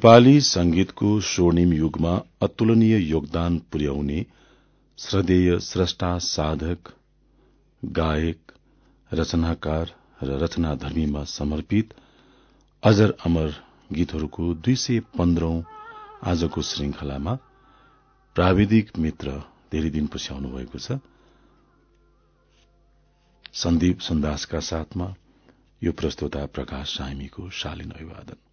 नेपाली संगीतको स्वर्णिम युगमा अतुलनीय योगदान पुर्याउने श्रद्धेय स्रष्टा साधक गायक रचनाकार र रचनाधर्मीमा समर्पित अजर अमर गीतहरूको दुई सय पन्ध्रौं आजको श्रृंखलामा प्राविधिक मित्र धेरै दिन पछ्याउनु भएको छ। सन्दीप सुन्दासका साथमा यो प्रस्तोता प्रकाश सामीको शालीन अभिवादन।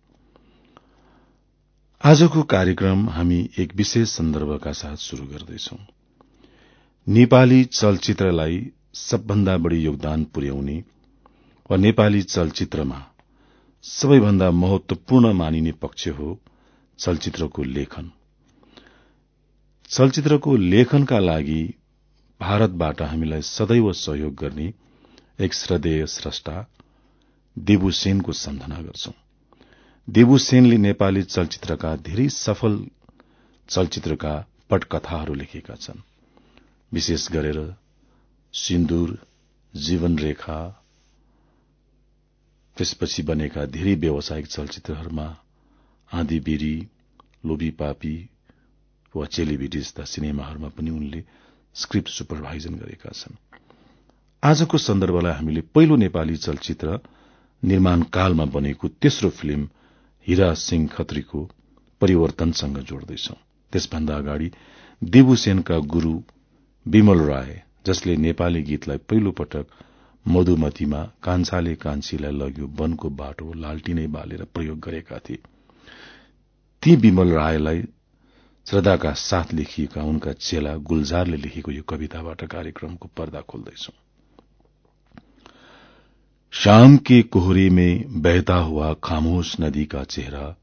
आजको कार्यक्रम हामी एक विशेष सन्दर्भका साथ शुरू गर्दैछौ। नेपाली चलचित्रलाई सबभन्दा बढ़ी योगदान पुर्याउने वा नेपाली चलचित्रमा सबैभन्दा महत्वपूर्ण मानिने पक्ष हो चलचित्रको लेखन। चलचित्रको लेखनका लागि भारतबाट हामीलाई सदैव सहयोग गर्ने एक श्रद्धेय स्रष्टा देवु सेनको सम्झना गर्छौं। देवु सेनले नेपाली चलचित्रका धेरै सफल चलचित्रका पटकथाहरू लेखेका छन्। विशेष गरेर सिन्दूर जीवन रेखा त्यसपछि बनेका धेरै व्यावसायिक चलचित्रहरूमा आँधी बेरी लोभी पापी वा चेलिभिटी जस्ता सिनेमाहरूमा पनि उनले स्क्रिप्ट सुपरभाइजन गरेका छन्। आजको सन्दर्भलाई हामीले पहिलो नेपाली चलचित्र निर्माण कालमा बनेको तेस्रो फिल्म हिरा सिंह खत्रीको परिवर्तनसँग जोड्दैछौ। त्यसभन्दा अगाडि देवुसेनका गुरू विमल राय जसले नेपाली गीतलाई पहिलो पटक मधुमतीमा कान्छाले कान्छीलाई लग्यो वनको बाटो लालटिनै बालेर प्रयोग गरेका थिए। ती विमल रायलाई श्रद्धाका साथ लेखिएका उनका चेला गुलजारले लेखेको यो कविताबाट कार्यक्रमको पर्दा खोल्दैछौ। शाम के कोहरे में बहता हुआ खामोश नदी का चेहरा,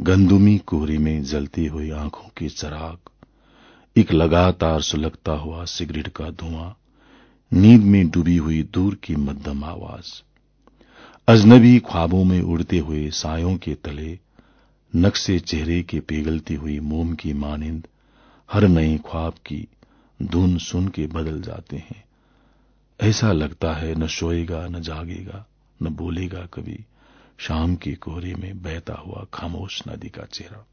गंदुमी कोहरे में जलती हुई आँखों के चराग, एक लगातार सुलगता हुआ सिगरेट का धुआँ, नींद में डूबी हुई दूर की मध्यम आवाज़, अजनबी ख्वाबों में उड़ते हुए सायों के तले, नक्शे चेहरे के पिघलती हुई मोम की मानिंद, हर नए ख्वाब की धुन सुन के बदल जाते हैं। ऐसा लगता है, न सोएगा, न जागेगा, न बोलेगा कभी। शाम के कोहरे में बहता हुआ खामोश नदी का चेहरा।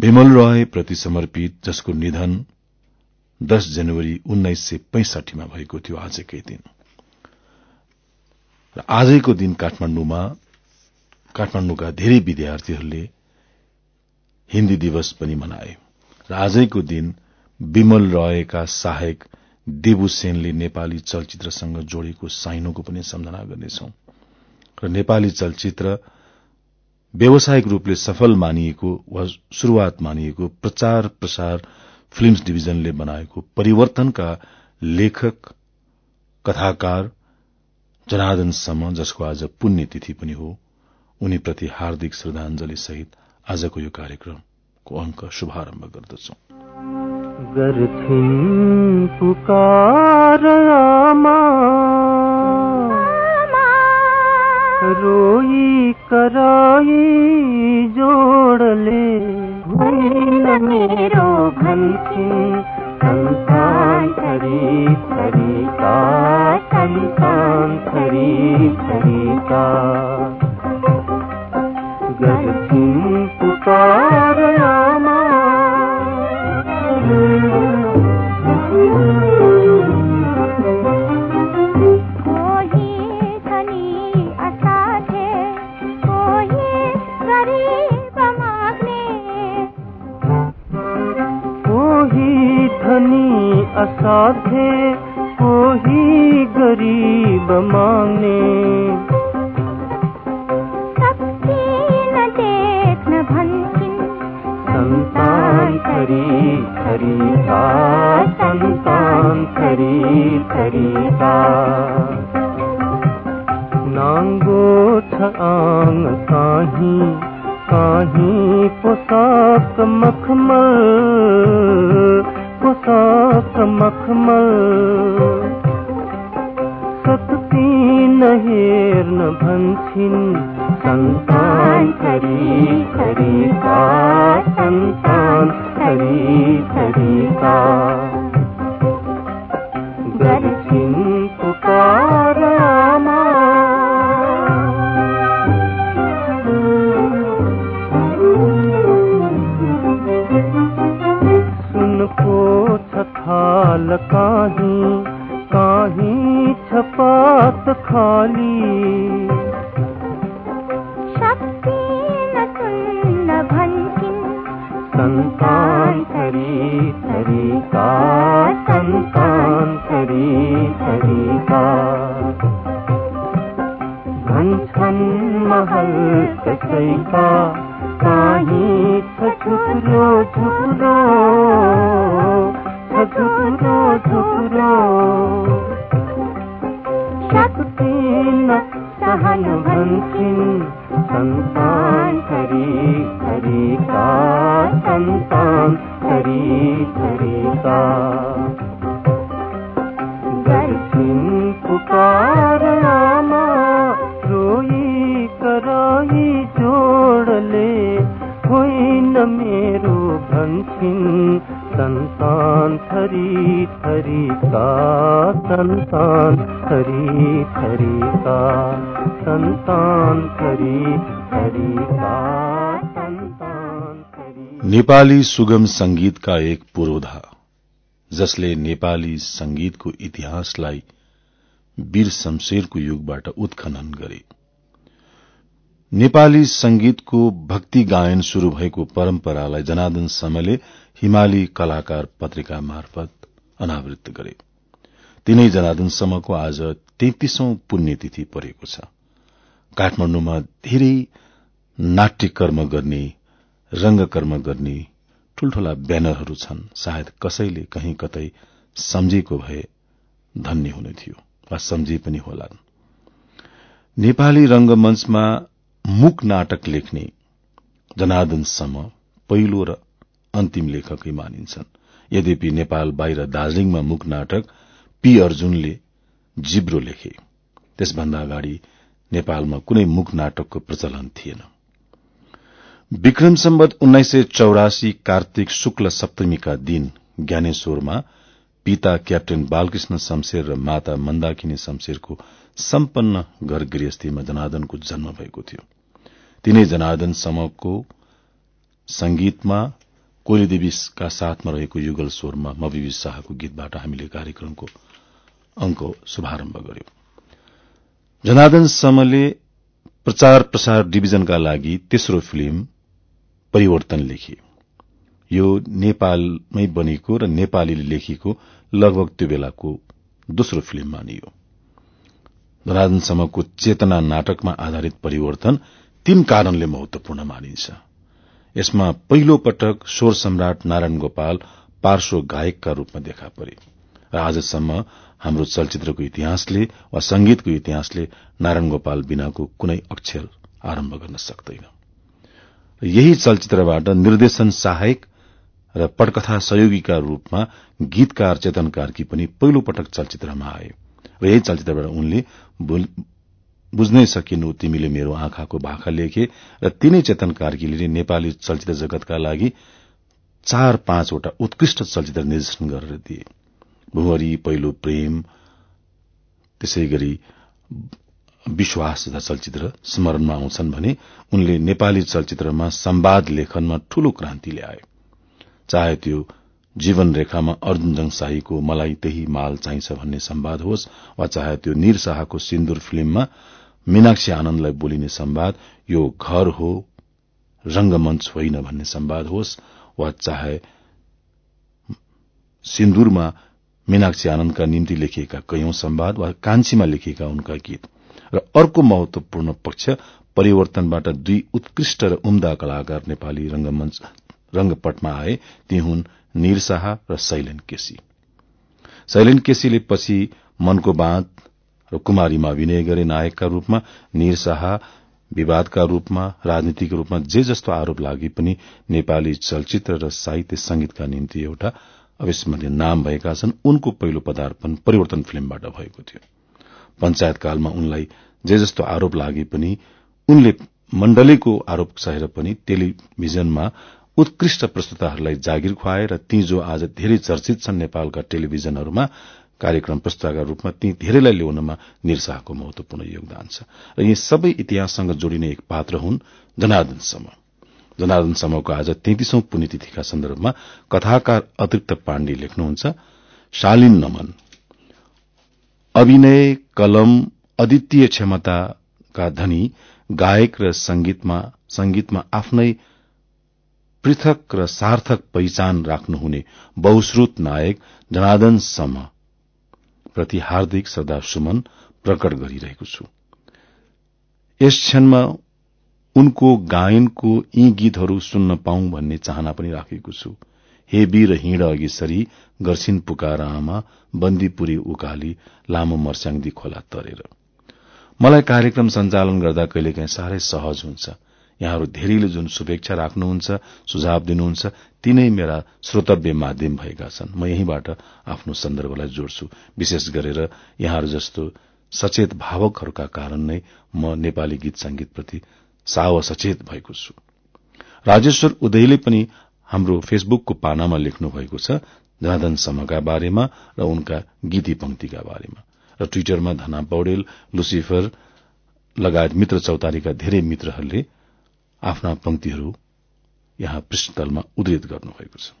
विमल रॉय प्रति समर्पित जसको निधन दस जनवरी उन्नाइस सय पैंसठीमा भएको थियो आजकै दिन। र आजैको दिन काठमाण्डुमा काठमाण्डुका धेरै विद्यार्थीहरूले हिंदी दिवस पनि मनाए। र आजैको दिन विमल रायका सहायक देवु सेनले नेपाली चलचित्रसँग जोडेको साइनोको पनि सम्झना गर्नेछौ। र नेपाली चलचित्र व्यावसायिक रूपले सफल मानिएको वा शुरूआत मानिएको प्रचार प्रसार फिल्म्स डिभिजनले बनाएको परिवर्तनका लेखक कथाकार जनार्दनसम्म जसको आज पुण्यतिथि पनि हो उनीप्रति हार्दिक श्रद्धांजलि सहित आजको यो कार्यक्रमको अंक शुभारम्भ गर्दछौं। गर्थिन् पुकार आमा रोई कराई जोडले। भुइन मेरो भन्थिन् सन्तान थरी थरीका सन्तान थरी थरीका गर्थिन् पुकार आमा धनी असाध्य कोही गरीब मांगने संतान खरी खरी का सन्तान थरी थरीका नाङ्गो छ काहीँ काहीँ पोसाक मखमल पोसाक मखमल। सक्ति नहेर्न भन्छन् सन्तान थरी थरीका सन्तान थरी गर्छिन् पुकार नेपाली सुगम संगीतका एक पुरोधा जसले नेपाली संगीतको इतिहासलाई वीर शमशेरको युगबाट उत्खनन गरे। नेपाली संगीतको भक्ति गायन शुरू भएको परम्परालाई जनार्दन समले हिमाली कलाकार पत्रिका मार्फत अनावृत गरे। तिनै जनार्दन समको आज तेत्तीसौं पुण्यतिथि परेको छ। काठमाण्डुमा धेरै नाट्य कर्म गर्ने रंगकर्म गर्ने ठूल्ठूला ब्यानरहरू छन्। सायद कसैले कहीँ कतै सम्झेको भए धन्य हुने थियो वा सम्झे पनि होलान्। नेपाली रंगमंचमा मूक नाटक लेख्ने जनार्दन सम पहिलो र अन्तिम लेखकै मानिन्छन्। यद्यपि नेपाल बाहिर दार्जीलिङमा मूक नाटक पी अर्जुनले जिब्रो लेखे। त्यसभन्दा अगाडि नेपालमा कुनै मूक नाटकको प्रचलन थिएन। विक्रम सम्बत उन्नाइस सय चौरासी कार्तिक शुक्ल सप्तमीका दिन ज्ञानेश्वरमा पिता क्याप्टेन बालकृष्ण शमशेर र माता मन्दाकिनी शमशेरको सम्पन्न घर गृहस्थीमा जनार्दनको जन्म भएको थियो। तिनै जनार्दन समको संगीतमा कोइलीदेवीका साथमा रहेको युगल स्वरमा मविवी शाहको गीतबाट हामीले कार्यक्रमको अंक शुभारम्भ गर्यौं। जनार्दन समले प्रचार प्रसार डिभिजनका लागि तेस्रो फिल्म परिवर्तन लेखे। यो नेपालमै बनेको र नेपालीले लेखेको लगभग त्यो बेलाको दोस्रो फिल्म मानियो। जनार्दनसम्मको चेतना नाटकमा आधारित परिवर्तन तीन कारणले महत्वपूर्ण मानिन्छ। यसमा पहिलो पटक स्वर सम्राट नारायण गोपाल पार्श्व गायकका रूपमा देखा परे र आजसम्म हाम्रो चलचित्रको इतिहासले वा संगीतको इतिहासले नारायण गोपाल बिनाको कुनै अक्षर आरम्भ गर्न सक्दैन। यही चलचित्रबाट निर्देशन सहायक र पटकथा सहयोगीका रूपमा गीतकार चेतन कार्की पनि पहिलो पटक चलचित्रमा आए। र यही चलचित्रबाट उनले बुझ्नै सकिनु तिमीले मेरो आँखाको भाखा लेखे र तीनै चेतन कार्कीले नेपाली चलचित्र जगतका लागि चार पाँचवटा उत्कृष्ट चलचित्र निर्देशन गरेर दिए। भुवरी पहिलो प्रेम त्यसै गरी विश्वास तथा चलचित्र स्मरणमा आउँछन् भने उनले नेपाली चलचित्रमा संवाद लेखनमा ठूलो क्रान्ति ल्याए। चाहे त्यो जीवन रेखामा अर्जुन जङशाहीको मलाई त्यही माल चाहिन्छ भन्ने संवाद होस् वा चाहे त्यो निर शाहको सिन्दूर फिल्ममा मीनाक्षी आनन्दलाई बोलिने संवाद यो घर हो रंगमंच होइन भन्ने संवाद होस् वा चाहे सिन्दूरमा मीनाक्षी आनन्दका निम्ति लेखिएका कैयौं संवाद वा कान्छीमा लेखिएका उनका गीत। र अर्को महत्वपूर्ण पक्ष परिवर्तनबाट दुई उत्कृष्ट र उम्दा कलाकार नेपाली रंगपटमा आए ती हुन् निर शाह र शैलेन केसी। शैलेन केसीले पछि मनको बाँध र कुमारीमा अभिनय गरे नायकका रूपमा निर शाह विवादका रूपमा राजनीतिको रूपमा जे जस्तो आरोप लागे पनि नेपाली चलचित्र र साहित्य संगीतका निम्ति एउटा अविस्मरणीय नाम भएका छन्। उनको पहिलो पदार्पण परिवर्तन फिल्मबाट भएको थियो। पञ्चायत कालमा उनलाई जे जस्तो आरोप लागे पनि उनले मण्डलीको आरोप सहेर पनि टेलिभिजनमा उत्कृष्ट प्रस्तुताहरूलाई जागिर खुवाए र ती जो आज धेरै चर्चित छन् नेपालका टेलिभिजनहरूमा कार्यक्रम प्रस्तुताका रूपमा ती धेरैलाई ल्याउनमा निरशाहको महत्वपूर्ण योगदान छ। र यी सबै इतिहाससँग जोडिने एक पात्र हुन् जनार्दन सम जनार्दन समको आज तैतिसौं पुण्यतिथिका सन्दर्भमा कथाकार अतिरिक्त पाण्डे लेख्नुहुन्छ शालीन नमन। अभिनय कलम अद्वितीय क्षमताका धनी गायक र संगीतमा संगीतमा आफ्नै पृथक र सार्थक पहिचान राख्नुहुने बहुश्रुत नायक जनार्दन सम प्रति हार्दिक श्रद्धा सुमन प्रकट गरिरहेको छु। यस क्षणमा उनको गायनको यी गीतहरू सुन्न पाऊँ भन्ने चाहना पनि राखेको छु। हे वीर हिँड अघि सरी गर्छिन पुकार आमा बन्दीपुरी उकाली लामो मर्स्याङदी खोला तरेर। मलाई कार्यक्रम सञ्चालन गर्दा कहिलेकाहीँ साह्रै सहज हुन्छ। यहाँहरू धेरैले जुन शुभेच्छा राख्नुहुन्छ सुझाव दिनुहुन्छ तीनै मेरा श्रोतव्य माध्यम भएका छन्। म यहीँबाट आफ्नो सन्दर्भलाई जोड्छु। विशेष गरेर यहाँहरू जस्तो सचेत भावकहरूका कारण नै म नेपाली गीत संगीतप्रति साव सचेत भएको छु। राजेश्वर उदयले पनि हाम्रो फेसबुकको पानामा लेख्नु भएको छ जनार्दन समका बारेमा र उनका गीती पंक्तिका बारेमा। र ट्वीटरमा धना पौडेल लुसिफर लगायत मित्र चौतारीका धेरै मित्रहरूले आफ्ना पंक्तिहरू यहाँ पृष्ठतलमा उद्धित गर्नुभएको छ।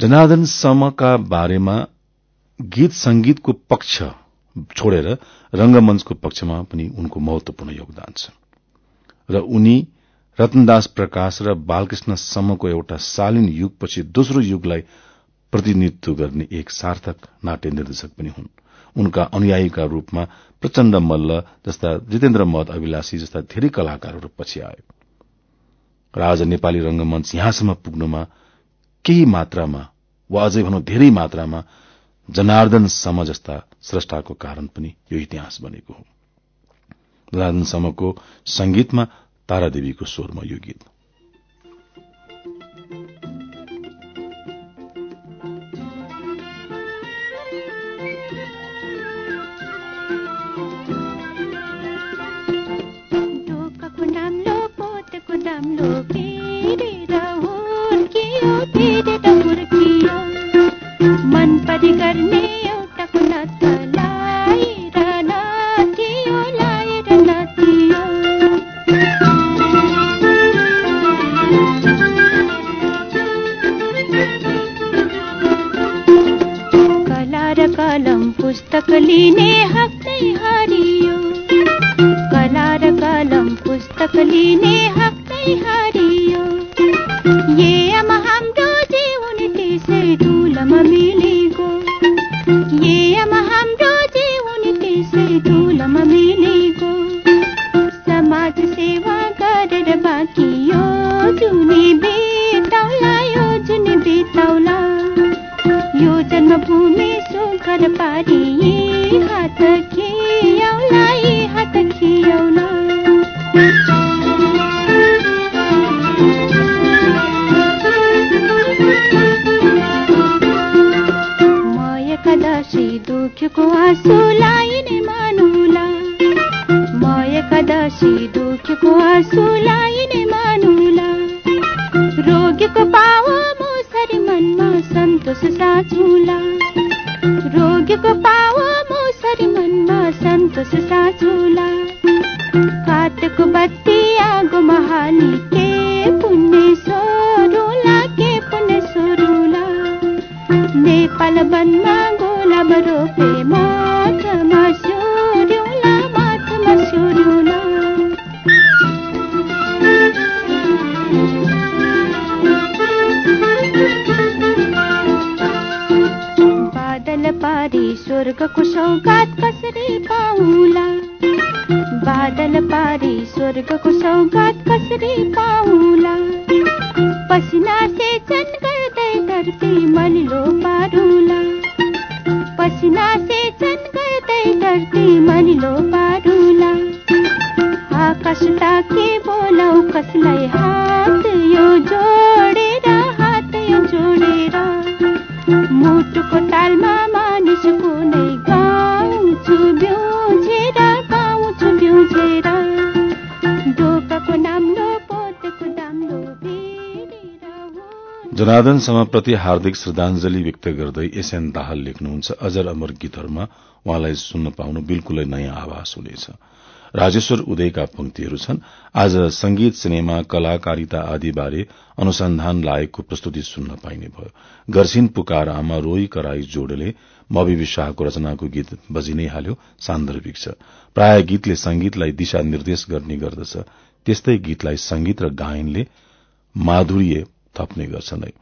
जनार्दन समका बारेमा गीत संगीतको पक्ष छोडेर रंगमंचको पक्षमा पनि उनको महत्वपूर्ण योगदान छ। र उनी रत्नदास प्रकाश र बालकृष्ण सम्मको एउटा शालीन युगपछि दोस्रो युगलाई प्रतिनिधित्व गर्ने एक सार्थक नाट्य निर्देशक पनि हुन्। उनका अनुयायीका रूपमा प्रचण्ड मल्ल जस्ता जितेन्द्र मद अभिलाषी जस्ता धेरै कलाकारहरू पछि आए। र आज नेपाली रंगमंच यहाँसम्म पुग्नुमा केही मात्रामा वा अझै भनौं धेरै मात्रामा जनार्दन सम जस्ता स्रष्टाको कारण पनि यो इतिहास बनेको हो। जनार्दन समको संगीतमा तारादेवीको स्वरमा यो गीत दुःखको आँसु लाइने मानुला। रोगीको पाव मोसरी मनमा सन्तोष साँचुला। रोगीको पाव मोसरी मनमा सन्तोष साँचुला। काठको बत्ती आगोमा हाली के पुण्य सोरुला के पुण्य सोरुला। नेपाल वनमा गोलाब रोपे स्वर्गको सौगात कसरी पाउला बादल पारी स्वर्गको सौगात कसरी पाउला जनार्दन समाप्रति हार्दिक श्रद्धांजलि व्यक्त गर्दै एसएन दाहाल लेख्नुहुन्छ अजर अमर गीतहरूमा उहाँलाई सुन्न पाउनु बिल्कुलै नयाँ आभास हुनेछ। राजेश्वर उदयका पंक्तिहरू छन्। आज संगीत सिनेमा कलाकारिता आदि बारे अनुसन्धान लागेको प्रस्तुति सुन्न पाइने भयो। गर्सिन पुकार आमा रोई कराई जोडले मवि शाहको रचनाको गीत बजि नै हाल्यो सान्दर्भिक छ। प्राय गीतले संगीतलाई दिशा निर्देश गर्ने गर्दछ। त्यस्तै गीतलाई संगीत र गायनले माधुर्य थप्ने गर्छ नै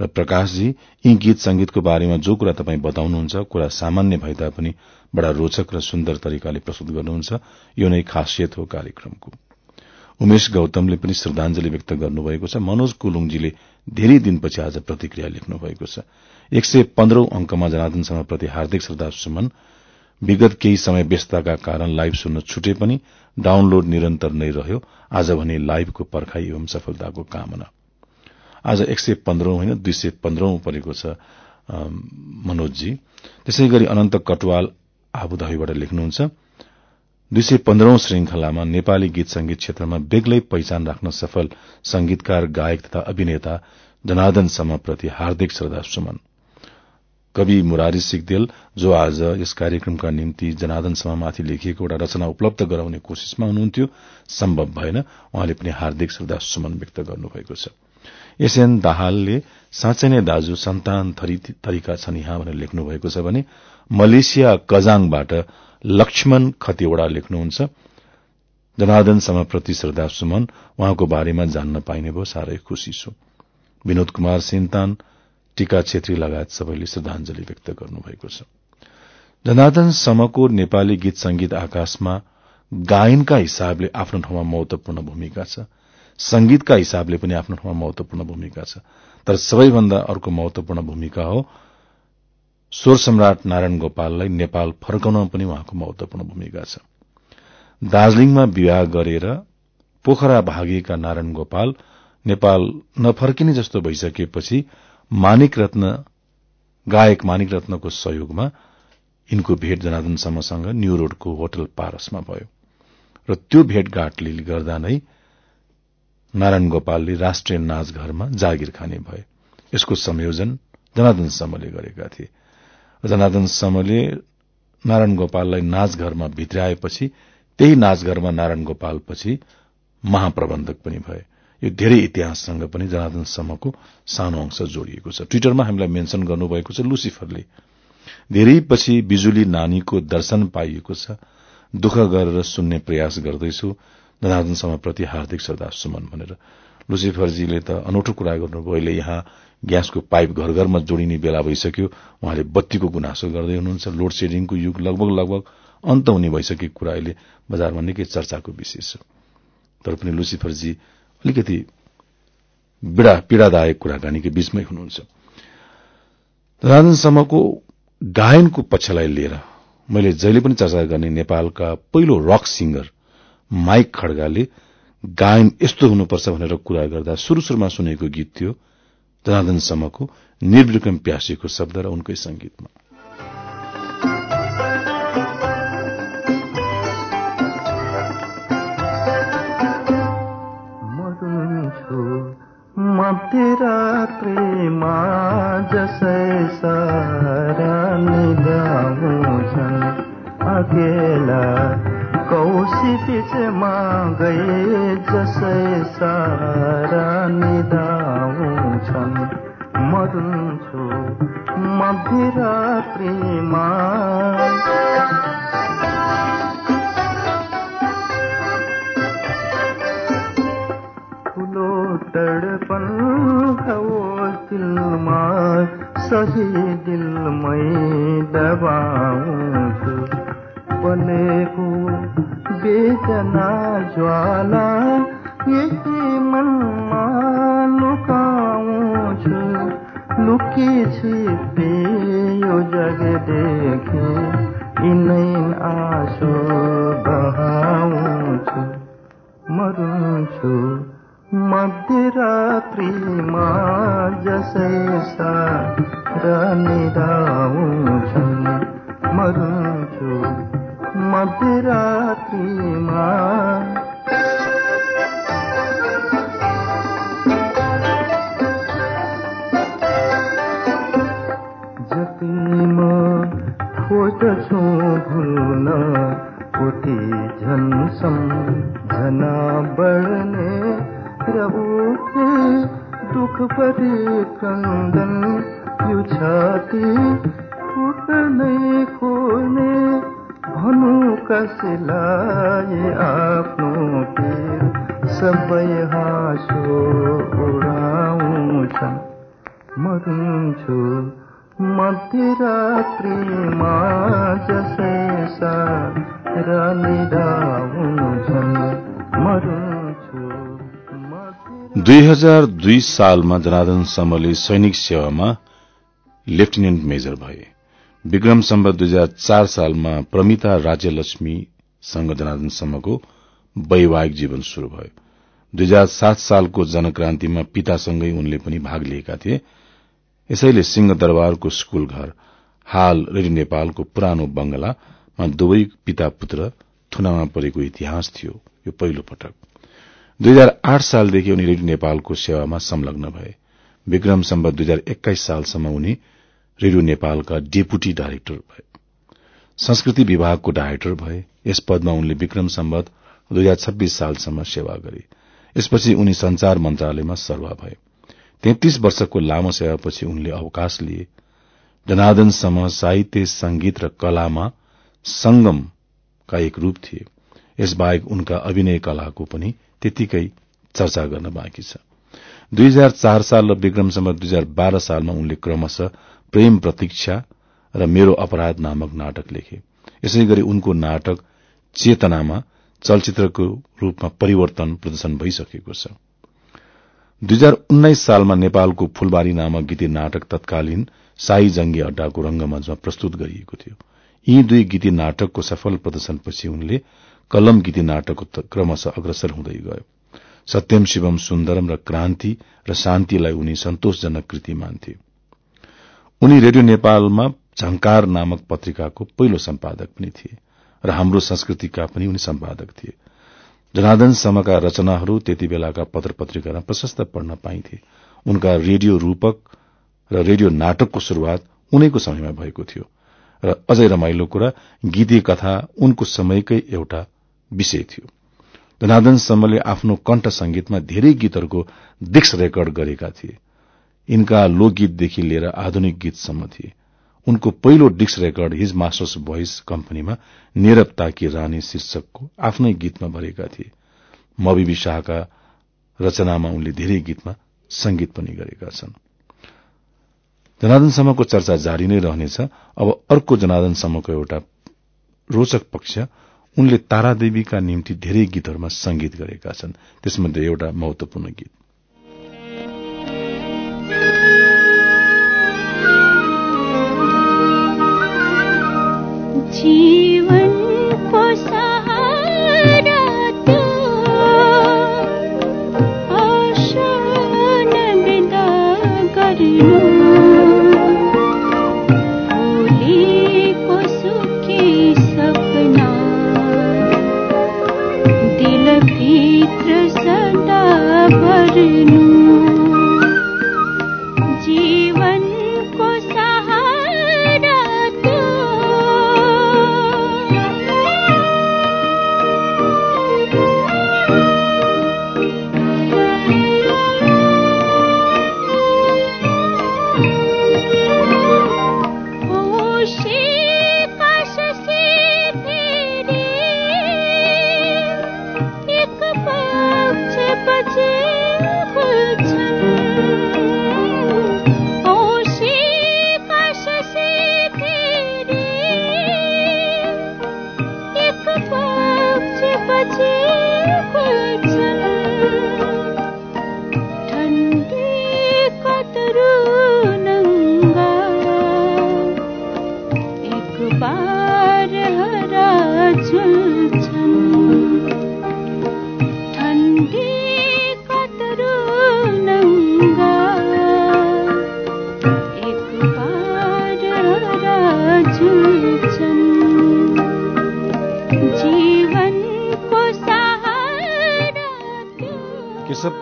र प्रकाशजी यी गीत संगीतको बारेमा जो कुरा तपाईँ बताउनुहुन्छ कुरा सामान्य भए तापनि बड़ा रोचक र सुन्दर तरिकाले प्रस्तुत गर्नुहुन्छ। यो नै खासियत हो कार्यक्रमको। उमेश गौतमले पनि श्रद्धांजलि व्यक्त गर्नुभएको छ। मनोज कुलुङजीले धेरै दिनपछि आज प्रतिक्रिया लेख्नु भएको छ। एक सय पन्ध्रौं अंकमा जनार्दन प्रति हार्दिक श्रद्धा सुमन। विगत केही समय व्यस्तताका कारण लाइभ सुन्न छुटे पनि डाउनलोड निरन्तर नै रह्यो। आज भने लाइभको पर्खाई एवं सफलताको कामना। आज एक सय पन्ध्रौं होइन दुई सय पन्ध्रौं परेको छ मनोजजी। त्यसै गरी अनन्त कटवाल आबुधाबीबाट लेख्नुहुन्छ दुई सय पन्ध्रौं श्रृंखलामा नेपाली गीत संगीत क्षेत्रमा बेग्लै पहिचान राख्न सफल संगीतकार गायक तथा अभिनेता जनार्दन समप्रति हार्दिक श्रद्धा सुमन। कवि मुरारी सिगदेल जो आज यस कार्यक्रमका निम्ति जनार्दन समामाथि लेखिएको एउटा रचना उपलब्ध गराउने कोशिशमा हुनुहुन्थ्यो सम्भव भएन। उहाँले पनि हार्दिक श्रद्धा सुमन व्यक्त गर्नुभएको छ। एसएन दाहालले साँच्चै नै दाजु सन्तान थरीका छन् यहाँ भनेर लेख्नु भएको छ भने मलेसिया कजाङबाट लक्ष्मण खतिवड़ा लेख्नुहुन्छ। जनार्दन समप्रति श्रद्धा सुमन उहाँको बारेमा जान्न पाइने भयो साह्रै खुशी छु। विनोद कुमार सिन्तान टीका छेत्री लगायत सबैले श्रद्धांजलि व्यक्त गर्नुभएको छ। जनार्दन समको नेपाली गीत संगीत आकाशमा गायनका हिसाबले आफ्नो ठाउँमा महत्वपूर्ण भूमिका छ। संगीतका हिसाबले पनि आफ्नो ठाउँमा महत्वपूर्ण भूमिका छ। तर सबैभन्दा अर्को महत्वपूर्ण भूमिका हो स्वर सम्राट नारायण गोपाललाई नेपाल फर्काउनमा पनि उहाँको महत्वपूर्ण भूमिका छ। दार्जीलिङमा विवाह गरेर पोखरा भागिएका नारायण गोपाल नेपाल नफर्किने जस्तो भइसकेपछि मानिक रत्न गायक मानिक रत्नको सहयोगमा यिनको भेट जनार्दन समूहसँग न्यू रोडको होटल पारसमा भयो। र त्यो भेटघाटले गर्दा नै नारायण गोपालले राष्ट्रिय नाचघरमा जागिर खाने भए। यसको संयोजन जनार्दन समले गरेका थिए। जनार्दन समले नारायण गोपाललाई नाचघरमा भित्राएपछि त्यही नाचघरमा नारायण गोपाल पछि महाप्रबन्धक पनि भए। यो धेरै इतिहाससँग पनि जनार्दन समको सानो अंश जोडिएको छ। ट्विटरमा हामीलाई मेन्शन गर्नुभएको छ लुसिफरले। धेरै पछि बिजुली नानीको दर्शन पाइएको छ। दुःख गरेर सुन्ने प्रयास गर्दैछु। जनार्दन समप्रति हार्दिक श्रद्धा सुमन भनेर लुसिफरजीले त अनौठो कुरा गर्नुभयो। अहिले यहाँ ग्यासको पाइप घर घरमा जोडिने बेला भइसक्यो। उहाँले बत्तीको गुनासो गर्दै हुनुहुन्छ। लोड सेडिङको युग लगभग लगभग अन्त हुने भइसकेको कुरा अहिले बजारमा निकै चर्चाको विषय छ। तर पनि लुसिफरजी अलिकति पीड़ादायक कुराकानीको बीचमै हुनुहुन्छ। जनार्दनसम्मको गायनको पक्षलाई लिएर मैले जहिले पनि चर्चा गर्ने नेपालका पहिलो रक सिंगर माइक खड्गाले गायन यस्तो हुनुपर्छ भनेर कुरा गर्दा शुरू शुरूमा सुनेको गीत थियो जनार्दन समको प्यासीको शब्द र उनकै संगीतमा मध्यरात्रिमा जसै सारा अकेला कौशी बिचमा गए जसै सारा निदाउँछन् मरुन्छु मध्यरात्रिमा ठुलो तडपन खवोस् दिलमा सही दिलमै दबाउँछु बनेको बेचना ज्वाला यही मनमा लुकाउँछु। लुकी छिपे यो जगदेखि यिनै आँसु बहाउँछु। मरुन्छु मध्यरात्रिमा जसै सारा निदाउँछन् मरुन्छु मध्यरात्रिमा जति म खोज्दछु भुल्न उति झन् सम्झना बढ्ने उठे दुःख परि क्रन्दन यो छाती फुट्नै खोल्ने भनु कसलाई आफ्नो पीर सबै हाँसो उडाउँछन् मरुन्छु मध्यरात्रिमा जसै सारा निदाउँछन् मरुन्छु दुई हजार दुई सालमा जनार्दन सम्मले सैनिक सेवामा लेफ्टिनेन्ट मेजर भए। विक्रम सम्बत दुई हजार चार सालमा प्रमिता राज्यलक्ष्मीसँग जनार्दन सम्मको वैवाहिक जीवन शुरू भयो। दुई हजार सात सालको जनक्रान्तिमा पितासँगै उनले पनि भाग लिएका थिए। यसैले सिंहदरबारको स्कूल घर हाल रेडियो नेपालको पुरानो बंगलामा दुवै पिता पुत्र थुनामा परेको इतिहास थियो यो पहिलो पटक। दुई हजार आठ सालदेखि उनी रेडियो नेपालको सेवामा संलग्न भए। विक्रम सम्बत दुई हजार एक्काइस सालसम्म उनी रेडियो नेपालका डेपुटी डाइरेक्टर भए। संस्कृति विभागको डाइरेक्टर भए। यस पदमा उनले विक्रम सम्बत दुई हजार छब्बीस सालसम्म सेवा गरे। यसपछि उनी संचार मन्त्रालयमा सरुवा भए। तेत्तीस वर्षको लामो सेवापछि उनले अवकाश लिए। जनार्दनसम्म साहित्य संगीत र कलामा संगमका एक रूप थिए। यसबाहेक उनका अभिनय कलाको पनि त्यतिकै चर्चा गर्न बाँकी छ। दुई हजार चार साल र विक्रमसम्म दुई हजार बाह्र सालमा उनले क्रमशः प्रेम प्रतीक्षा र मेरो अपराध नामक नाटक लेखे। यसै गरी उनको नाटक चेतनामा चलचित्रको रूपमा परिवर्तन प्रदर्शन भइसकेको छ। दुई हजार उन्नाइस सालमा नेपालको फूलबारी नामक गीती नाटक तत्कालीन शाही जंगी अड्डाको रंगमंचमा प्रस्तुत गरिएको थियो। यी दुई गीती नाटकको सफल प्रदर्शनपछि उनले कलम गीती नाटकको क्रमशः अग्रसर हुँदै गयो। सत्यम शिवम सुन्दरम र क्रान्ति र शान्तिलाई उनी सन्तोषजनक कृति मान्थे। उनी रेडियो नेपालमा झंकार नामक पत्रिकाको पहिलो सम्पादक पनि थिए र हाम्रो संस्कृतिका पनि उनी सम्पादक थिए। जनार्दन समका रचनाहरू त्यति बेलाका पत्र पत्रिकामा प्रशस्त पढ्न पाइन्थे। उनका रेडियो रूपक र रेडियो नाटकको शुरूआत उनैको समयमा भएको थियो र अझै रमाइलो कुरा गीती कथा उनको समयकै एउटा विषय थियो। जनार्दन सम्मले आफ्नो कण्ठ संगीतमा धेरै गीतहरूको डिक्स रेकर्ड गरेका थिए। यिनका लोकगीतदेखि लिएर आधुनिक गीतसम्म थिए। उनको पहिलो डिक्स रेकर्ड हिज मास्टर्स भोइस कम्पनीमा निरब ताकी रानी शीर्षकको आफ्नै गीतमा भरेका थिए। मविबी शाहका रचनामा उनले धेरै गीतमा संगीत पनि गरेका छन्। जनार्दनसम्मको चर्चा जारी नै रहनेछ। अब अर्को जनार्दनसम्मको एउटा रोचक पक्ष उनले तारादेवीका निम्ति धेरै गीतहरूमा संगीत गरेका छन्। त्यसमध्ये एउटा महत्वपूर्ण गीत। e 温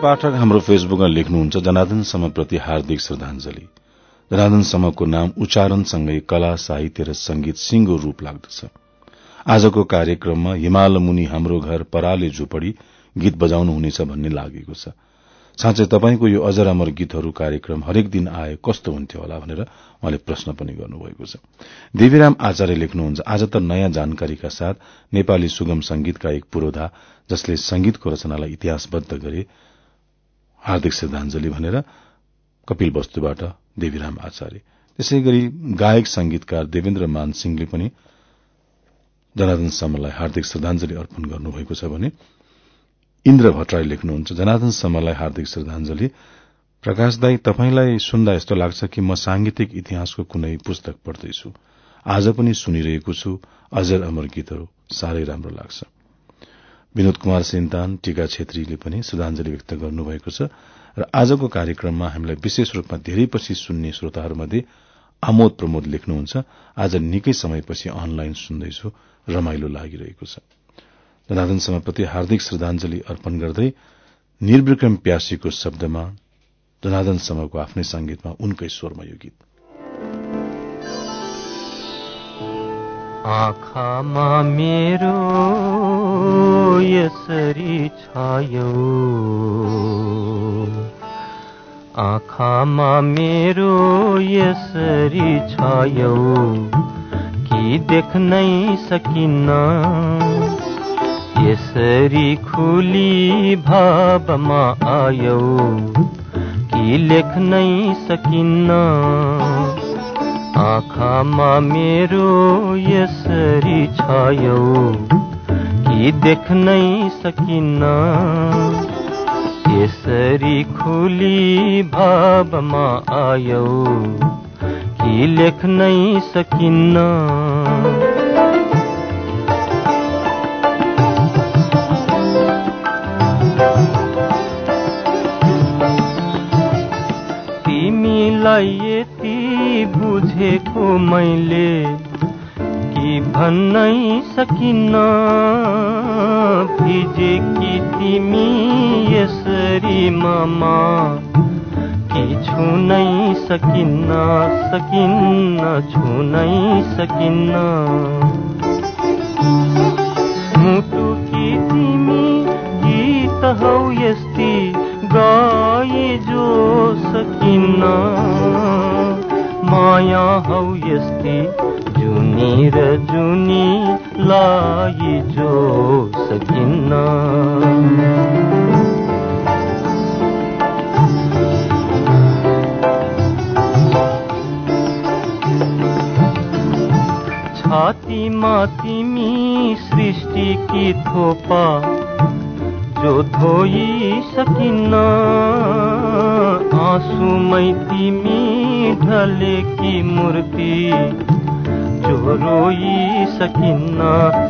पाठक हाम्रो फेसबुकमा लेख्नुहुन्छ जनार्दन समप्रति हार्दिक श्रद्धांजलि जनार्दन समको नाम उच्चारणसँगै कला साहित्य र संगीत सिंगो रूप लाग्दछ। आजको कार्यक्रममा हिमाल मुनि हाम्रो घर पराले झुपड़ी गीत बजाउनुहुनेछ भन्ने लागेको छ। साँच्चै तपाईँको यो अजर अमर गीतहरू कार्यक्रम हरेक दिन आए कस्तो हुन्थ्यो होला भनेर उहाँले प्रश्न पनि गर्नुभएको छ। देवीराम आचार्य लेख्नुहुन्छ आज त नयाँ जानकारीका साथ नेपाली सुगम संगीतका एक पुरोधा जसले संगीतको रचनालाई इतिहासबद्ध गरे हार्दिक श्रद्धांजलि भनेर कपिल वस्तुबाट देवीराम आचार्य। त्यसै गरी गायक संगीतकार देवेन्द्र मान सिंहले पनि जनार्दन समलाई हार्दिक श्रद्धांजलि अर्पण गर्नुभएको छ भने इन्द्र भट्टराई लेख्नुहुन्छ जनार्दन समलाई हार्दिक श्रद्धांजलि प्रकाश दाई तपाईँलाई सुन्दा यस्तो लाग्छ कि म सांगीतिक इतिहासको कुनै पुस्तक पढ्दैछु। आज पनि सुनिरहेको छु। अजर अमर गीतहरू साह्रै राम्रो लाग्छ। विनोद कुमार सिन्तान टीका छेत्रीले पनि श्रद्धांजलि व्यक्त गर्नुभएको छ र आजको कार्यक्रममा हामीलाई विशेष रूपमा धेरैपछि सुन्ने श्रोताहरूमध्ये आमोद प्रमोद लेख्नुहुन्छ। आज निकै समयपछि अनलाइन सुन्दैछु रमाइलो लागिरहेको छ। जनार्दन समप्रति हार्दिक श्रद्धांजलि अर्पण गर्दै निर्विक्रम प्यासीको शब्दमा जनार्दन समको आफ्नै संगीतमा उनकै स्वरमा यो गीत। आँखामा मेरो यसरी छायो। आँखामा मेरो यसरी छायो। कि देख्नै सकिन्न? यसरी खुली भावमा आयो। कि लेख्नै सकिन्न? आँखामा मेरो यसरी छायो कि देख्नै सकिन्न। यसरी खुली भावमा आयो कि लेख्नै सकिन्न। तिमीलाई बुझेको मैले कि भन्नै सकिन्न। भिजे कि तिमी यसरी ममा कि छुनै सकिन्न सकिन्न छुनै सकिन्न। मुटु कि तिमी कि त हौ यस्ती गाए जो सकिन्न। माया हौ यस्ती जुनी र जुनी लाई जो सकिन्न। छातीमा तिमी सृष्टि की थोपा जो धोई सकिन्न। आँसुमै तिमी ढलेकी मूर्ति। जो रोई सकिन्न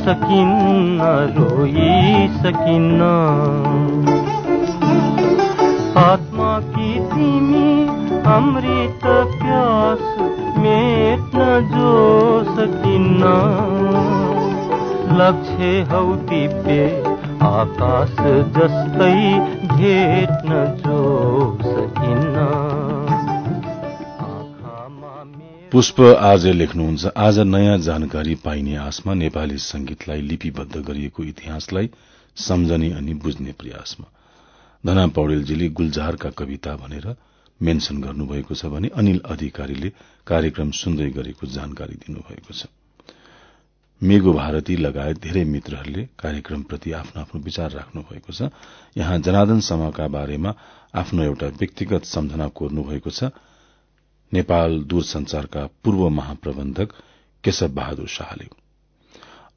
सकिन्न रोई सकिन्न आत्मा की तिमी अमृत प्यास मेट्न जो सकिन्न लक्ष्य हौ दिव्य आकाश जस्तै भेट्न पुष्प आज लेख्नुहुन्छ। आज नयाँ जानकारी पाइने आशमा नेपाली संगीतलाई लिपिबद्ध गरिएको इतिहासलाई सम्झने अनि बुझ्ने प्रयासमा। धना पौडेलजीले गुलजारका कविता भनेर मेन्सन गर्नुभएको छ भने अनिल अधिकारीले कार्यक्रम सुन्दै गरेको जानकारी दिनुभएको छ। मेघो भारती लगायत धेरै मित्रहरूले कार्यक्रमप्रति आफ्नो आफ्नो विचार राख्नु भएको छ। यहाँ जनार्दन समका बारेमा आफ्नो एउटा व्यक्तिगत सम्झना कोर्नु भएको छ। नेपाल दूरसंचारका पूर्व महाप्रबन्धक केशव बहादुर शाहले।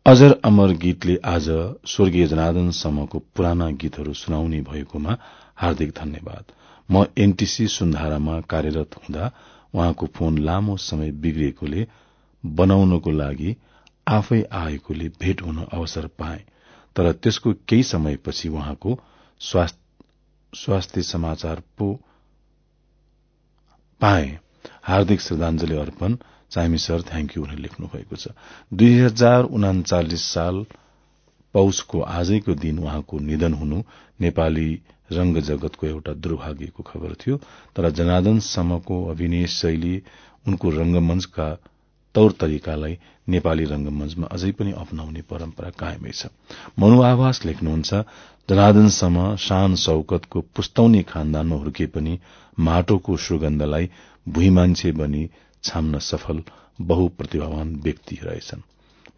अजर अमर गीतले आज स्वर्गीय जनार्दन समको पुराना गीतहरू सुनाउने भएकोमा हार्दिक धन्यवाद। म एनटीसी सुन्धारामा कार्यरत हुँदा उहाँको फोन लामो समय बिग्रिएकोले बनाउनको लागि आफै आएकोले भेट हुन अवसर पाए तर त्यसको केही समयपछि उहाँको स्वास्थ्य समाचार पो पाए। हार्दिक श्रद्धांजलि अर्पण चाइमी सर थ्याङ्क यू भनेर लेख्नु भएको छ। दुई हजार उनाचालिस साल पौषको आजैको दिन उहाँको निधन हुनु नेपाली रंग जगतको एउटा दुर्भाग्यको खबर थियो। तर जनार्दन समको अभिनय शैली उनको रंगमंचका तौर तरिकालाई नेपाली रंगमंचमा अझै पनि अपनाउने परम्परा कायमै छ। मनु आवास लेख्नुहुन्छ जनार्दनसम्म शान शौकतको पुस्तौनी खानदानमा हुर्के पनि माटोको सुगन्धलाई भुइँ मान्छे बनी छाम्न सफल बहुप्रतिभावान व्यक्ति रहेछन्।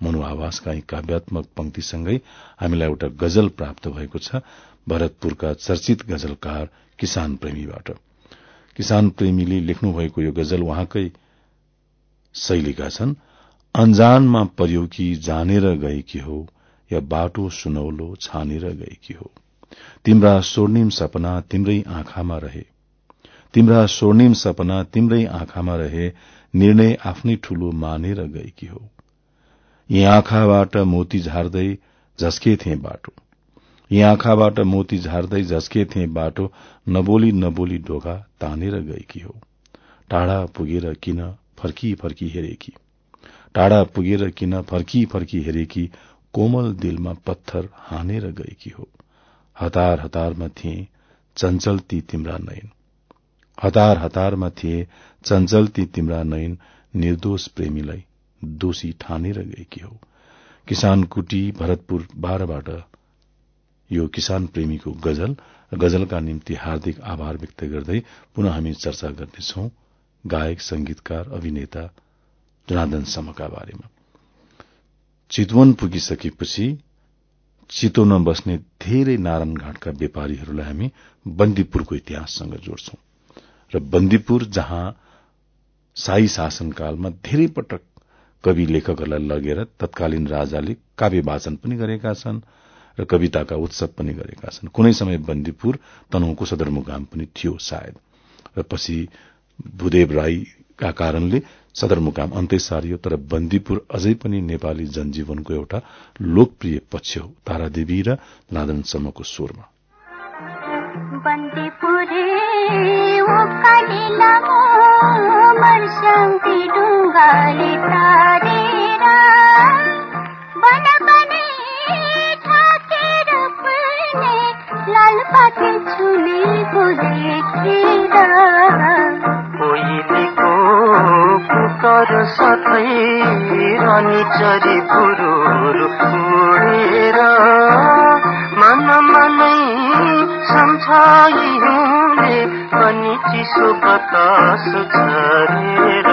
मनु आवासका यी काव्यात्मक पंक्तिसँगै हामीलाई एउटा गजल प्राप्त भएको छ भरतपुरका चर्चित गजलकार किसान प्रेमीबाट। किसान प्रेमीले लेख्नुभएको यो गजल उहाँकै शैलीका छन् अन्जानमा पर्यो कि जानेर गएकी हो या बाटो सुनौलो छानेर गएकी हो। तिम्रा स्वर्णिम सपना तिम्रै आँखामा रहे। तिम्रा स्वर्णिम सपना तिम्रै आँखामा रहे निर्णय आफ्नै ठूलो मानेर गएकी हो। यी आँखाबाट मोती झार्दै झस्के बाटो। यी आँखाबाट मोती झार्दै झस्के बाटो नबोली नबोली ढोका तानेर गएकी हो। टाढा पुगेर किन फर्की फर्की हेरेकी? टाढा पुगेर किन फर्की फर्की हेरेकी? कोमल दिलमा पत्थर हानेर गएकी हो। हतार हतारमा थिए चञ्चल ती तिम्रा नयन। हतार हतारमा थिए चञ्चल ती तिम्रा नयन निर्दोष प्रेमीलाई दोषी ठानेर गएकी हो। किसान कुटी भरतपुर बाह्रबाट यो किसान प्रेमीको गजल गजलका निम्ति हार्दिक आभार व्यक्त गर्दै पुनः हामी चर्चा गर्नेछौं। गायक संगीतकार अभिनेता जनार्दन समका बारेमा। चितवन पुगिसकेपछि चितवनमा बस्ने धेरै नारायण घाटका व्यापारीहरूलाई हामी बन्दीपुरको इतिहाससँग जोड्छौं। र बन्दीपुर जहाँ शाही शासनकालमा धेरै पटक कवि लेखकहरूलाई लगेर तत्कालीन राजाले काव्य वाचन पनि गरेका छन् र कविताका उत्सव पनि गरेका छन्। कुनै समय बन्दीपुर तनहुको सदरमुकाम पनि थियो सायद। र पछि भूदेव राईका कारणले सदरमुकाम अन्तै सारियो तर बन्दीपुर अझै पनि नेपाली जनजीवनको एउटा लोकप्रिय पक्ष हो तारादेवी र नादनसम्मको स्वरमा। लाल रानी चरी बुरुरु उडेर मन मनै सम्झाइहुने पनि चिसो बतास छरेर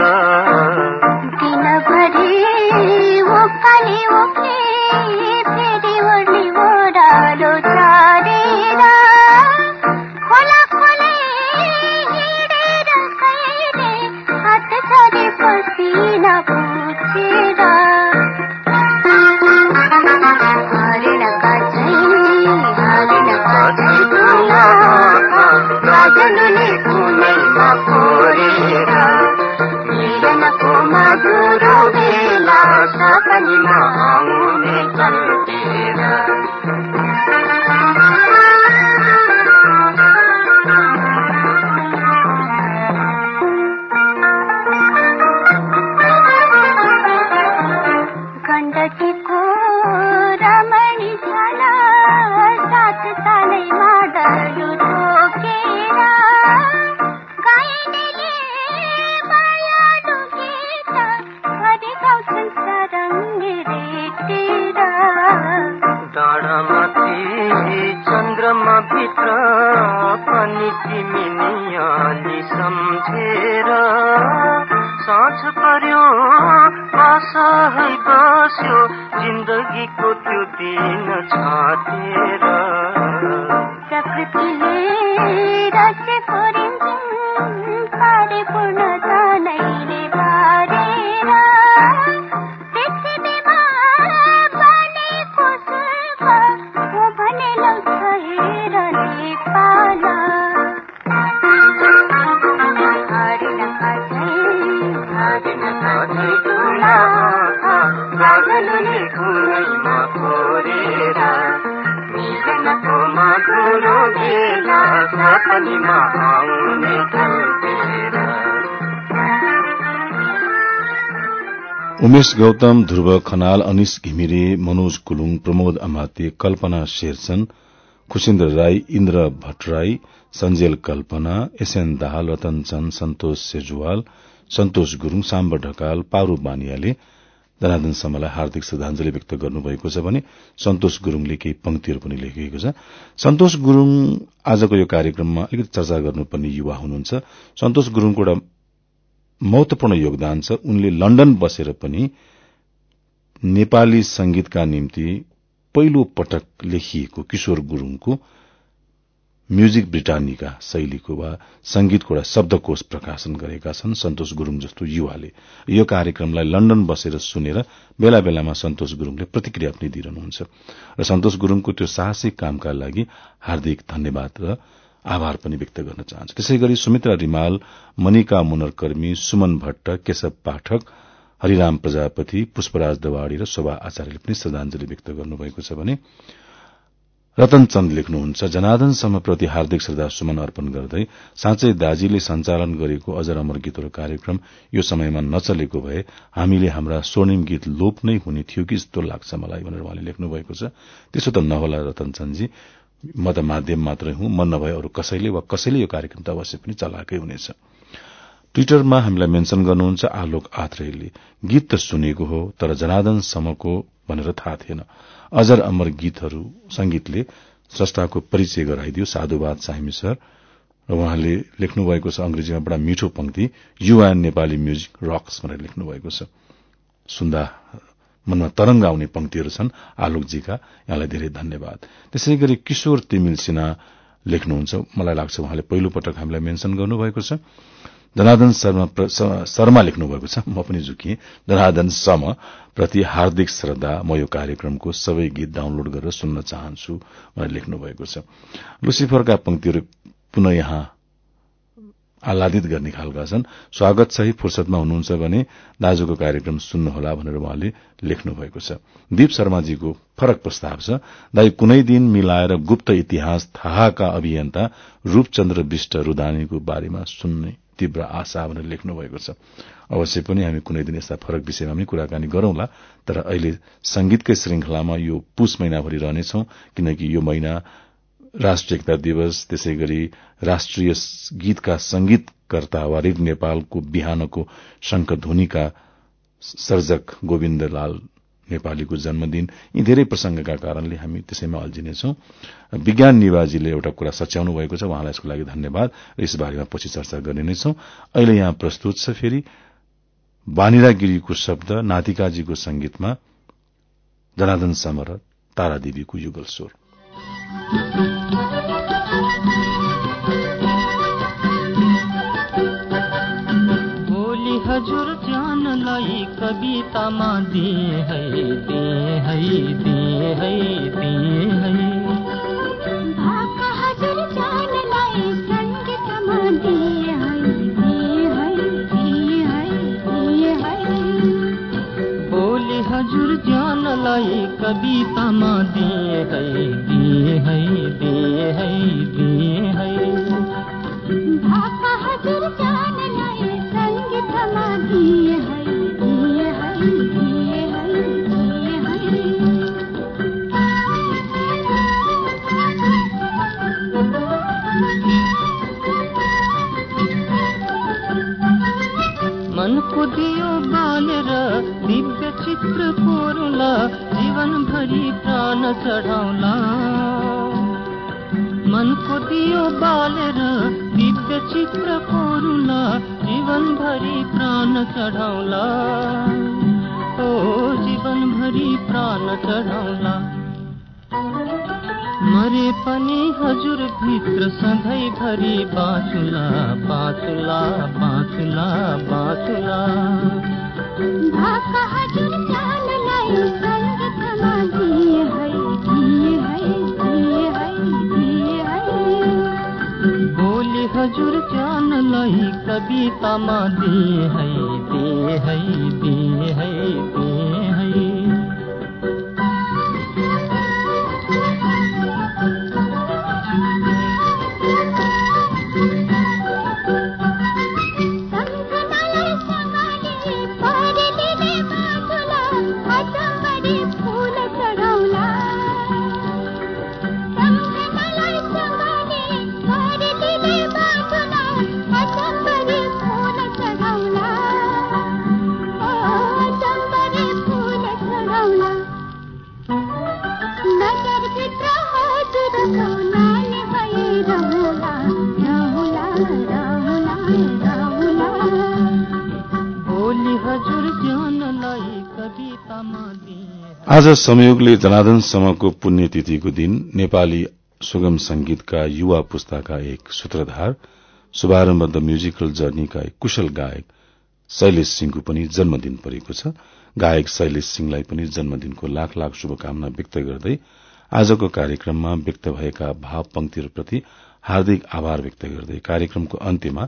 डाँडामाथि चन्द्रमा भित्र पनि तिमी सम्झेर साँझ पर्यो बस्यो जिन्दगीको त्यो दिन प्रकृतिले उमेश गौतम ध्रुव खनाल अनिश घिमिरे मनोज कुलुङ प्रमोद अमाते कल्पना शेरचन खुसिन्द्र राई इन्द्र भट्टराई सञ्जेल कल्पना एसएन दाहाल रतन चन्द सन्तोष सेजुवाल सन्तोष गुरूङ साम्ब ढकाल पारू बानियाले जनार्दन शर्मालाई हार्दिक श्रद्धांजलि व्यक्त गर्नुभएको छ भने सन्तोष गुरूङले केही पंक्तिहरू पनि लेखिएको छ। सन्तोष गुरूङ आजको यो कार्यक्रममा अलिकति चर्चा गर्नुपर्ने युवा हुनुहुन्छ। सन्तोष गुरूङको एउटा महत्वपूर्ण योगदान छ। उनले लण्डन बसेर पनि नेपाली संगीतका निम्ति पहिलो पटक लेखिएको किशोर गुरूङको म्युजिक ब्रिटानिका शैलीको वा संगीतको एउटा शब्दकोश प्रकाशन गरेका छन् सन्तोष गुरूङ जस्तो युवाले। यो कार्यक्रमलाई लण्डन बसेर सुनेर बेला बेलामा सन्तोष गुरूङले प्रतिक्रिया पनि दिइरहनुहुन्छ। र सन्तोष गुरूङको त्यो साहसिक कामका लागि हार्दिक धन्यवाद र आभार पनि व्यक्त गर्न चाहन्छु। त्यसै गरी सुमित्रा रिमाल मनिका मुनरकर्मी सुमन भट्ट केशव पाठक हरिराम प्रजापति पुष्पराज दवाड़ी र शोभा आचार्यले पनि श्रद्धांजलि व्यक्त गर्नुभएको छ भने रतन चन्द लेख्नुहुन्छ जनार्दन समप्रति हार्दिक श्रद्धा सुमन अर्पण गर्दै साँच्चै दाजीले सञ्चालन गरेको अजर अमर गीतहरू कार्यक्रम यो समयमा नचलेको भए हामीले हाम्रा स्वर्णिम गीत लोप नै हुने थियो कि जस्तो लाग्छ मलाई भनेर उहाँले लेख्नु भएको छ। त्यसो त नहोला रतन चन्दजी। म त माध्यम मात्रै हुँ म नभए अरू कसैले वा कसैले यो कार्यक्रम त अवश्य पनि चलाएकै हुनेछ। ट्विटरमा हामीलाई मेन्शन गर्नुहुन्छ आलोक आत्रेयले गीत त सुनेको हो तर जनार्दन समको भनेर थाहा थिएन। अजर अमर गीतहरू संगीतले स्रष्टाको परिचय गराइदियो साधुवाद साहिमी सर। र उहाँले लेख्नु भएको छ अंग्रेजीमा बडा मिठो पंक्ति युवा नेपाली म्युजिक रक्स भनेर लेख्नु भएको छ। सुन्दा मनमा तरंग आउने पंक्तिहरू छन्। आलोकजीका यहाँलाई धेरै धन्यवाद। त्यसै गरी किशोर तिमिल सिन्हा लेख्नुहुन्छ। मलाई लाग्छ उहाँले पहिलो पटक हामीलाई मेन्शन गर्नुभएको छ। जनार्दन शर्मा लेख्नु भएको छ। म पनि झुकिए। जनार्दन सम प्रति हार्दिक श्रद्धा म यो कार्यक्रमको सबै गीत डाउनलोड गरेर सुन्न चाहन्छु भनेर लेख्नु भएको छ। लुसिफरका पंक्तिहरू पुनः यहाँ आह्लादित गर्ने खालका छन्। स्वागत सही फुर्सदमा हुनुहुन्छ भने दाजुको कार्यक्रम सुन्नुहोला भनेर उहाँले लेख्नु भएको छ। दीप शर्माजीको फरक प्रस्ताव छ। दाई कुनै दिन मिलाएर गुप्त इतिहास थाहाका अभियन्ता रूपचन्द्र विष्ट रुदानीको बारेमा सुन्ने तीव्र आशा भनेर लेख्नु भएको छ। अवश्य पनि हामी कुनै दिन यस्ता फरक विषयमा पनि कुराकानी गरौंला तर अहिले संगीतकै श्रृंखलामा यो पुष महिनाभरि रहनेछौ किनकि यो महिना राष्ट्रिय एकता दिवस त्यसै गरी राष्ट्रिय गीतका संगीतकर्ता वा रिग नेपालको बिहानको शंखध्वनिका सर्जक गोविन्दलाल नेपालीको जन्मदिन यी धेरै प्रसंगका कारणले हामी त्यसैमा अल्झिनेछौं विज्ञान निवाजीले एउटा कुरा सच्याउनु भएको छ उहाँलाई यसको लागि धन्यवाद र यस बारेमा पछि चर्चा गर्ने नै छौं। अहिले यहाँ प्रस्तुत छ फेरि वानिरा गिरीको शब्द नातिकाजीको संगीतमा जनार्दन समर तारादेवीको युगल स्वर है दिए है दिए है दिए है भाका हजुर जानलाई सङ्गीतमा दिए है दिए है दिए है दिए है। बोली हजुर जानलाई कवितामा दिए है दिए है दिए है दिए है। चित्र कोरुला जीवनभरि प्राण चढाउला। मनको दियो बालेर दिव्य चित्र कोरुला जीवनभरि प्राण चढाउला। ओ जीवनभरि प्राण चढाउला। मरे पनि हजुर भित्र सधैँभरि बाँचुला बाँचुला बाँचुला बाँचुला। हजुर जानलाई कवितामा दिए है दिए है दिए है। आज संयोगले जनार्दन समको पुण्यतिथिको दिन नेपाली सुगम संगीतका युवा पुस्ताका एक सूत्रधार शुभारम्भ द म्युजिकल जर्नीका एक कुशल गायक शैलेश सिंहको पनि जन्मदिन परेको छ। गायक शैलेश सिंहलाई पनि जन्मदिनको लाख लाख शुभकामना व्यक्त गर्दै आजको कार्यक्रममा व्यक्त भएका भाव पंक्तिहरूप्रति हार्दिक आभार व्यक्त गर्दै कार्यक्रमको अन्त्यमा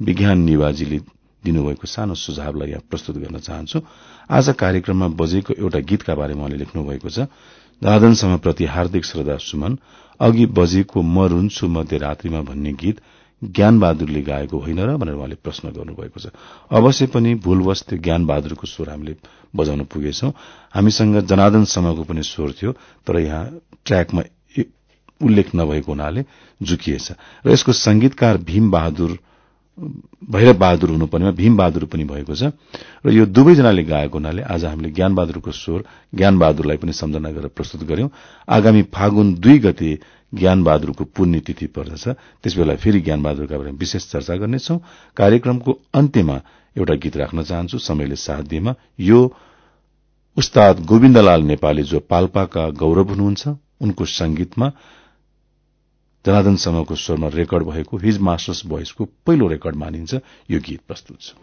विज्ञान निवाजीले दिनुभएको सानो सुझावलाई यहाँ प्रस्तुत गर्न चाहन्छु। आज कार्यक्रममा बजेको एउटा गीतका बारेमा उहाँले लेख्नु भएको छ। दादन प्रति हार्दिक श्रद्धा सुमन अघि बजेको म रुन्छु मध्यरात्रिमा भन्ने गीत ज्ञान बहादुरले गाएको होइन र भनेर उहाँले प्रश्न गर्नुभएको छ। अवश्य पनि भूलवश त्यो ज्ञान बहादुरको स्वर हामीले बजाउन पुगेछौं। हामीसँग जनार्दन समको पनि स्वर थियो तर यहाँ ट्र्याकमा उल्लेख नभएको हुनाले झुकिएछ। र यसको संगीतकार भीम बहादुर भैरव बहादुर हुनुपर्नेमा भीम बहादुर पनि भएको छ। र यो दुवैजनाले गाएको हुनाले आज हामीले ज्ञान बहादुरको स्वर ज्ञान बहादुरलाई पनि सम्झना गरेर प्रस्तुत गर्यौं। आगामी फागुन दुई गते ज्ञान बहादुरको पुण्यतिथि पर्दछ। त्यसबेला फेरि ज्ञान बहादुरका बारेमा विशेष चर्चा गर्नेछौ। कार्यक्रमको अन्त्यमा एउटा गीत राख्न चाहन्छु समयले साथ दिएमा। यो उस्ताद गोविन्दलाल नेपाली जो पाल्पाका गौरव हुनुहुन्छ उनको संगीतमा जनार्दन समूहको स्वरमा रेकर्ड भएको हिज मास्टर्स भोइसको पहिलो रेकर्ड मानिन्छ यो गीत प्रस्तुत छ।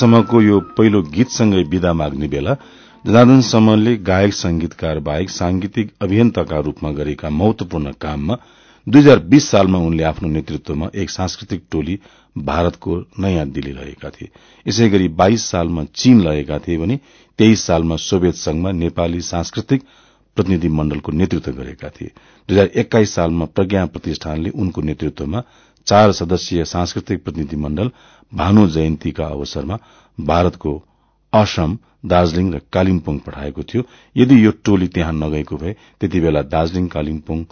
समको यो पहिलो गीतसँगै विदा माग्ने बेला जनार्दन समले गायक संगीतकार बाहेक सांगीतिक अभियन्ताका रूपमा गरेका महत्वपूर्ण काममा दुई हजार बीस सालमा उनले आफ्नो नेतृत्वमा एक सांस्कृतिक टोली भारतको नयाँ दिल्ली रहेका थिए। यसै गरी बाइस सालमा चीन लगेका थिए भने तेइस सालमा सोभियत संघमा नेपाली सांस्कृतिक प्रतिनिधि मण्डलको नेतृत्व गरेका थिए। दुई हजार एक्काइस सालमा प्रज्ञा प्रतिष्ठानले उनको नेतृत्वमा चार सदस्यीय सांस्कृतिक प्रतिनिधि मण्डल भानु जयन्तीका अवसरमा भारतको असम दार्जीलिङ र कालिम्पोङ पठाएको थियो। यदि यो टोली त्यहाँ नगएको भए त्यति बेला दार्जीलिङ कालिम्पोङ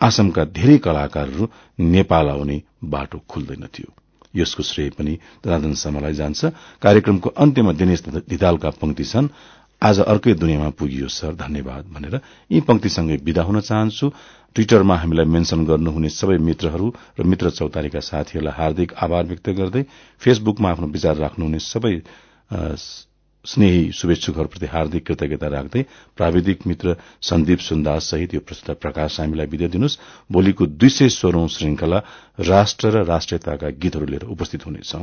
आसामका धेरै कलाकारहरू नेपाल आउने बाटो खुल्दैनथ्यो यसको श्रेय पनि जनार्दन शर्मालाई जान्छ। कार्यक्रमको अन्त्यमा दिनेश धितालका पंक्ति छन्। आज अर्कै दुनियाँमा पुगियो सर धन्यवाद भनेर यी पंक्तिसँगै विदा हुन चाहन्छु। ट्विटरमा हामीलाई मेन्शन गर्नुहुने सबै मित्रहरू र मित्र चौतारीका साथीहरूलाई हार्दिक आभार व्यक्त गर्दै फेसबुकमा आफ्नो विचार राख्नुहुने सबै स्नेही शुभेच्छुकहरूप्रति हार्दिक कृतज्ञता राख्दै प्राविधिक मित्र सन्दीप सुन्दास सहित यो प्रस्तुत प्रकाश हामीलाई विदा दिनुहोस्। भोलिको दुई सय सोह्रौं श्रृंखला राष्ट्र र राष्ट्रियताका गीतहरू लिएर उपस्थित हुनेछौ।